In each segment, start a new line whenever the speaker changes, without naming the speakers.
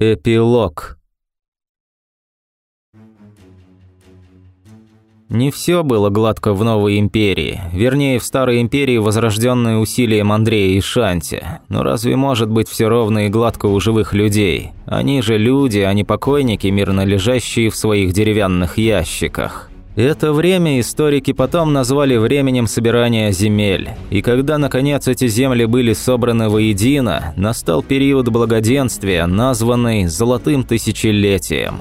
Эпилог. Не все было гладко в новой империи, вернее, в старой империи, возрожденной усилием Андрея и Шанти. Но разве может быть все ровно и гладко у живых людей? Они же люди, а не покойники, мирно лежащие в своих деревянных ящиках. Это время историки потом назвали временем собирания земель. И когда, наконец, эти земли были собраны воедино, настал период благоденствия, названный «золотым тысячелетием».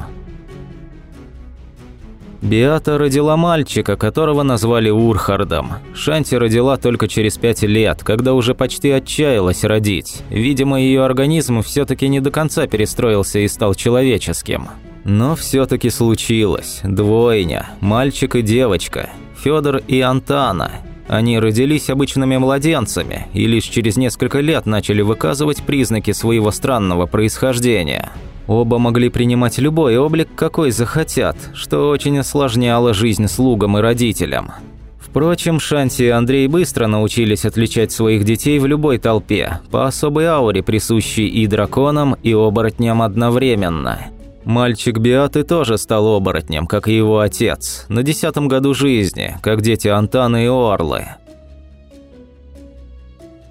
Биата родила мальчика, которого назвали Урхардом. Шанти родила только через пять лет, когда уже почти отчаялась родить. Видимо, ее организм все-таки не до конца перестроился и стал человеческим. Но все-таки случилось. Двойня. Мальчик и девочка. Федор и Антана. Они родились обычными младенцами и лишь через несколько лет начали выказывать признаки своего странного происхождения. Оба могли принимать любой облик, какой захотят, что очень осложняло жизнь слугам и родителям. Впрочем, Шанти и Андрей быстро научились отличать своих детей в любой толпе, по особой ауре, присущей и драконам, и оборотням одновременно – Мальчик Биаты тоже стал оборотнем, как и его отец, на десятом году жизни, как дети Антана и Орлы.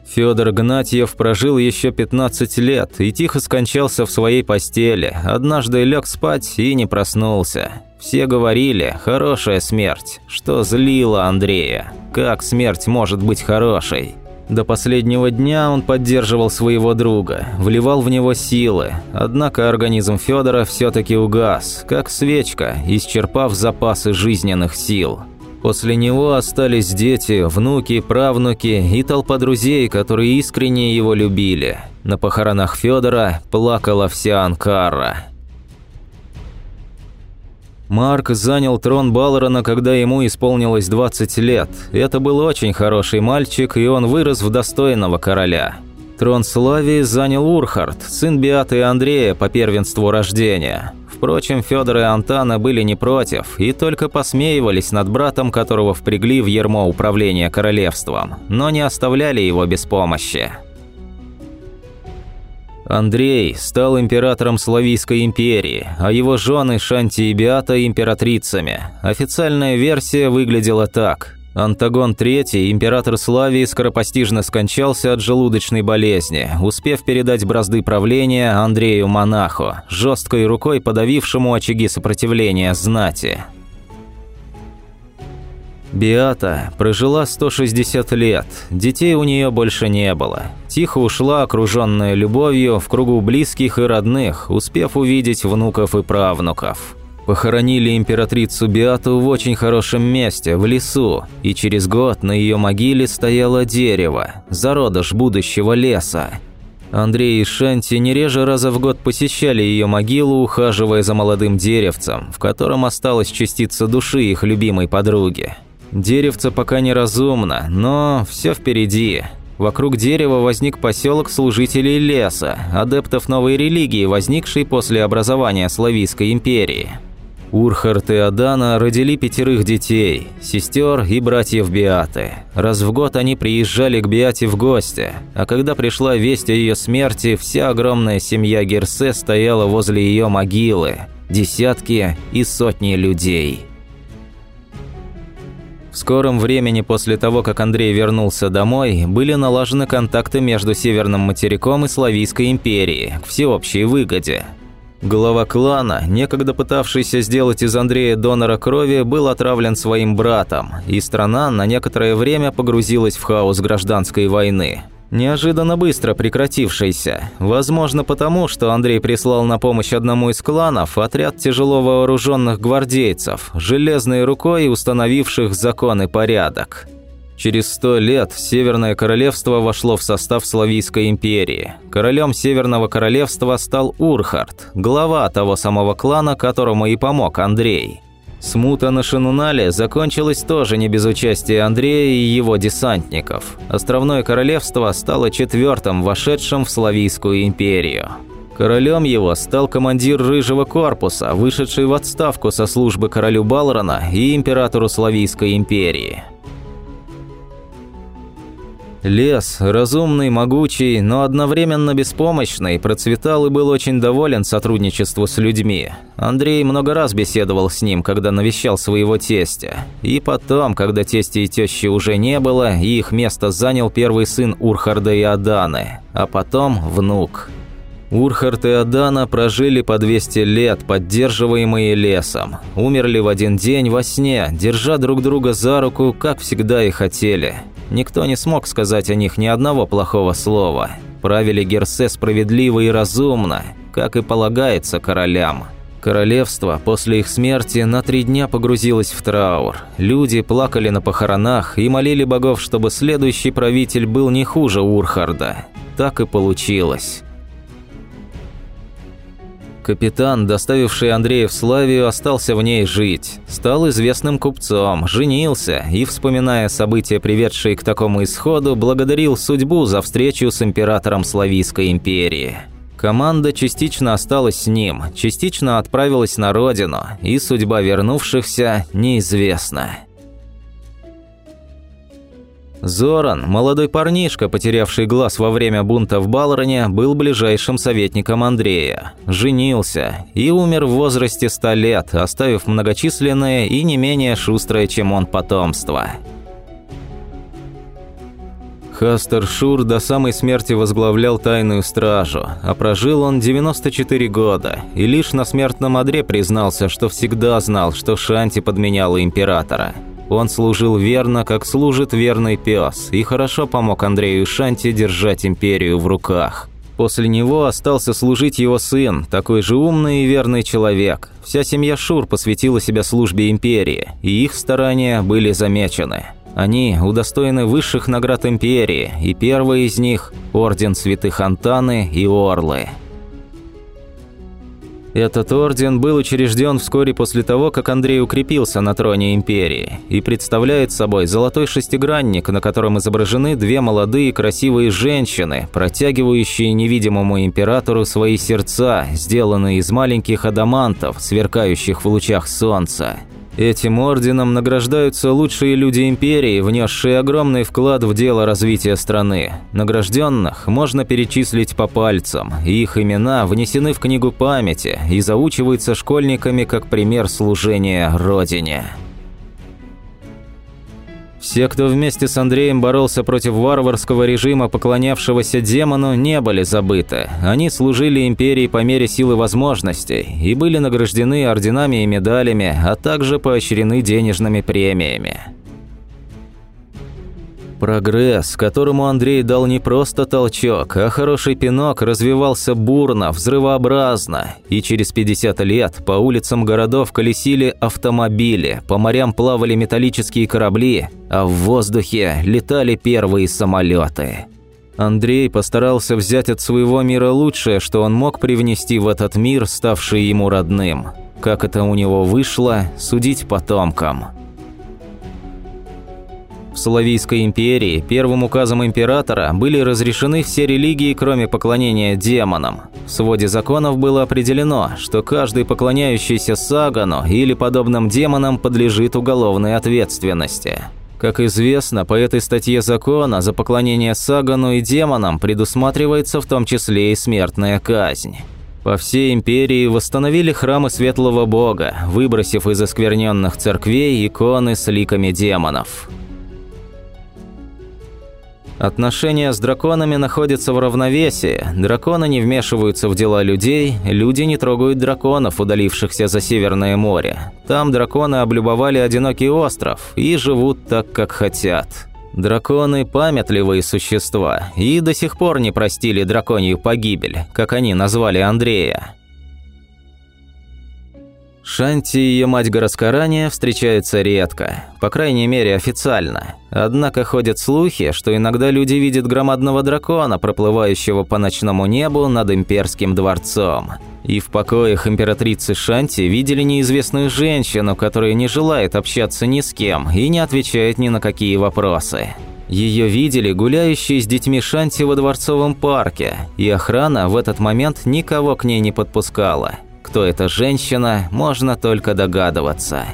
Федор Гнатьев прожил еще 15 лет и тихо скончался в своей постели. Однажды лег спать и не проснулся. Все говорили «хорошая смерть», что злило Андрея. Как смерть может быть хорошей? До последнего дня он поддерживал своего друга, вливал в него силы, однако организм Федора все-таки угас, как свечка, исчерпав запасы жизненных сил. После него остались дети, внуки, правнуки и толпа друзей, которые искренне его любили. На похоронах Федора плакала вся Анкара. Марк занял трон Балрона, когда ему исполнилось 20 лет. Это был очень хороший мальчик, и он вырос в достойного короля. Трон Славии занял Урхард, сын Биаты и Андрея по первенству рождения. Впрочем, Федор и Антана были не против и только посмеивались над братом, которого впрягли в ермо управления королевством, но не оставляли его без помощи. Андрей стал императором Славийской империи, а его жены Шанти и Биата – императрицами. Официальная версия выглядела так. Антагон III, император Славии, скоропостижно скончался от желудочной болезни, успев передать бразды правления Андрею Монаху, жесткой рукой подавившему очаги сопротивления знати. Биата прожила 160 лет, детей у нее больше не было. Тихо ушла, окруженная любовью, в кругу близких и родных, успев увидеть внуков и правнуков. Похоронили императрицу Биату в очень хорошем месте, в лесу, и через год на ее могиле стояло дерево, зародыш будущего леса. Андрей и Шанти не реже раза в год посещали ее могилу, ухаживая за молодым деревцем, в котором осталась частица души их любимой подруги. Деревце пока неразумно, но все впереди. Вокруг дерева возник поселок служителей леса, адептов новой религии, возникшей после образования Славийской империи. Урхард и Адана родили пятерых детей, сестер и братьев Биаты. Раз в год они приезжали к Биате в гости, а когда пришла весть о ее смерти, вся огромная семья Герсе стояла возле ее могилы, десятки и сотни людей. В скором времени после того, как Андрей вернулся домой, были налажены контакты между Северным материком и Славийской империей к всеобщей выгоде. Глава клана, некогда пытавшийся сделать из Андрея донора крови, был отравлен своим братом, и страна на некоторое время погрузилась в хаос гражданской войны неожиданно быстро прекратившийся. Возможно потому, что Андрей прислал на помощь одному из кланов отряд тяжело вооруженных гвардейцев, железной рукой установивших закон и порядок. Через сто лет Северное Королевство вошло в состав Славийской империи. Королем Северного Королевства стал Урхард, глава того самого клана, которому и помог Андрей. Смута на Шинунале закончилась тоже не без участия Андрея и его десантников. Островное королевство стало четвертым вошедшим в Славийскую империю. Королем его стал командир Рыжего корпуса, вышедший в отставку со службы королю Балрона и императору Славийской империи. Лес, разумный, могучий, но одновременно беспомощный, процветал и был очень доволен сотрудничеству с людьми. Андрей много раз беседовал с ним, когда навещал своего тестя. И потом, когда тестя и тещи уже не было, и их место занял первый сын Урхарда и Аданы, а потом внук. Урхард и Адана прожили по 200 лет, поддерживаемые лесом. Умерли в один день во сне, держа друг друга за руку, как всегда и хотели. Никто не смог сказать о них ни одного плохого слова. Правили Герсе справедливо и разумно, как и полагается королям. Королевство после их смерти на три дня погрузилось в траур. Люди плакали на похоронах и молили богов, чтобы следующий правитель был не хуже Урхарда. Так и получилось. Капитан, доставивший Андрея в Славию, остался в ней жить. Стал известным купцом, женился и, вспоминая события, приведшие к такому исходу, благодарил судьбу за встречу с императором Славийской империи. Команда частично осталась с ним, частично отправилась на родину, и судьба вернувшихся неизвестна. Зоран, молодой парнишка, потерявший глаз во время бунта в Балроне, был ближайшим советником Андрея. Женился и умер в возрасте 100 лет, оставив многочисленное и не менее шустрое, чем он, потомство. Хастер Шур до самой смерти возглавлял тайную стражу, а прожил он 94 года, и лишь на смертном одре признался, что всегда знал, что Шанти подменяла императора – он служил верно, как служит верный пес, и хорошо помог Андрею Шанти держать империю в руках. После него остался служить его сын, такой же умный и верный человек. Вся семья Шур посвятила себя службе империи, и их старания были замечены. Они удостоены высших наград империи, и первый из них – Орден Святых Антаны и Орлы – этот орден был учрежден вскоре после того, как Андрей укрепился на троне империи и представляет собой золотой шестигранник, на котором изображены две молодые красивые женщины, протягивающие невидимому императору свои сердца, сделанные из маленьких адамантов, сверкающих в лучах солнца. Этим орденом награждаются лучшие люди империи, внесшие огромный вклад в дело развития страны. Награжденных можно перечислить по пальцам, их имена внесены в книгу памяти и заучиваются школьниками как пример служения Родине. Все, кто вместе с Андреем боролся против варварского режима, поклонявшегося демону, не были забыты. Они служили империи по мере силы возможностей и были награждены орденами и медалями, а также поощрены денежными премиями. Прогресс, которому Андрей дал не просто толчок, а хороший пинок, развивался бурно, взрывообразно, и через 50 лет по улицам городов колесили автомобили, по морям плавали металлические корабли, а в воздухе летали первые самолеты. Андрей постарался взять от своего мира лучшее, что он мог привнести в этот мир, ставший ему родным. Как это у него вышло, судить потомкам. В Соловийской империи первым указом императора были разрешены все религии, кроме поклонения демонам. В своде законов было определено, что каждый поклоняющийся Сагану или подобным демонам подлежит уголовной ответственности. Как известно, по этой статье закона за поклонение Сагану и демонам предусматривается в том числе и смертная казнь. По всей империи восстановили храмы Светлого Бога, выбросив из оскверненных церквей иконы с ликами демонов. Отношения с драконами находятся в равновесии. Драконы не вмешиваются в дела людей, люди не трогают драконов, удалившихся за Северное море. Там драконы облюбовали одинокий остров и живут так, как хотят. Драконы – памятливые существа и до сих пор не простили драконью погибель, как они назвали Андрея. Шанти и ее мать Гороскарания встречаются редко, по крайней мере официально. Однако ходят слухи, что иногда люди видят громадного дракона, проплывающего по ночному небу над имперским дворцом. И в покоях императрицы Шанти видели неизвестную женщину, которая не желает общаться ни с кем и не отвечает ни на какие вопросы. Ее видели гуляющей с детьми Шанти во дворцовом парке, и охрана в этот момент никого к ней не подпускала – кто эта женщина, можно только догадываться.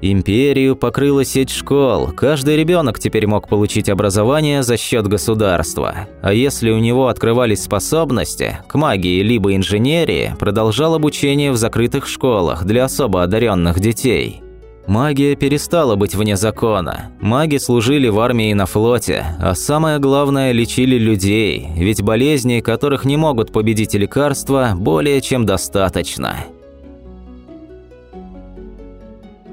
Империю покрыла сеть школ, каждый ребенок теперь мог получить образование за счет государства. А если у него открывались способности к магии либо инженерии, продолжал обучение в закрытых школах для особо одаренных детей. Магия перестала быть вне закона. Маги служили в армии и на флоте, а самое главное – лечили людей, ведь болезней, которых не могут победить лекарства, более чем достаточно.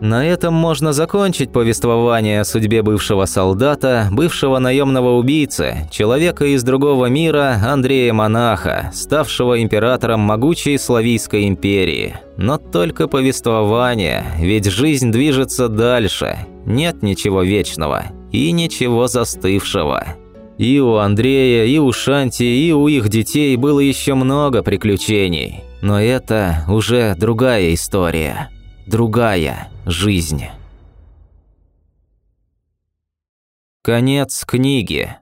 На этом можно закончить повествование о судьбе бывшего солдата, бывшего наемного убийцы, человека из другого мира Андрея Монаха, ставшего императором могучей Славийской империи. Но только повествование, ведь жизнь движется дальше, нет ничего вечного и ничего застывшего. И у Андрея, и у Шанти, и у их детей было еще много приключений. Но это уже другая история другая жизнь. Конец книги.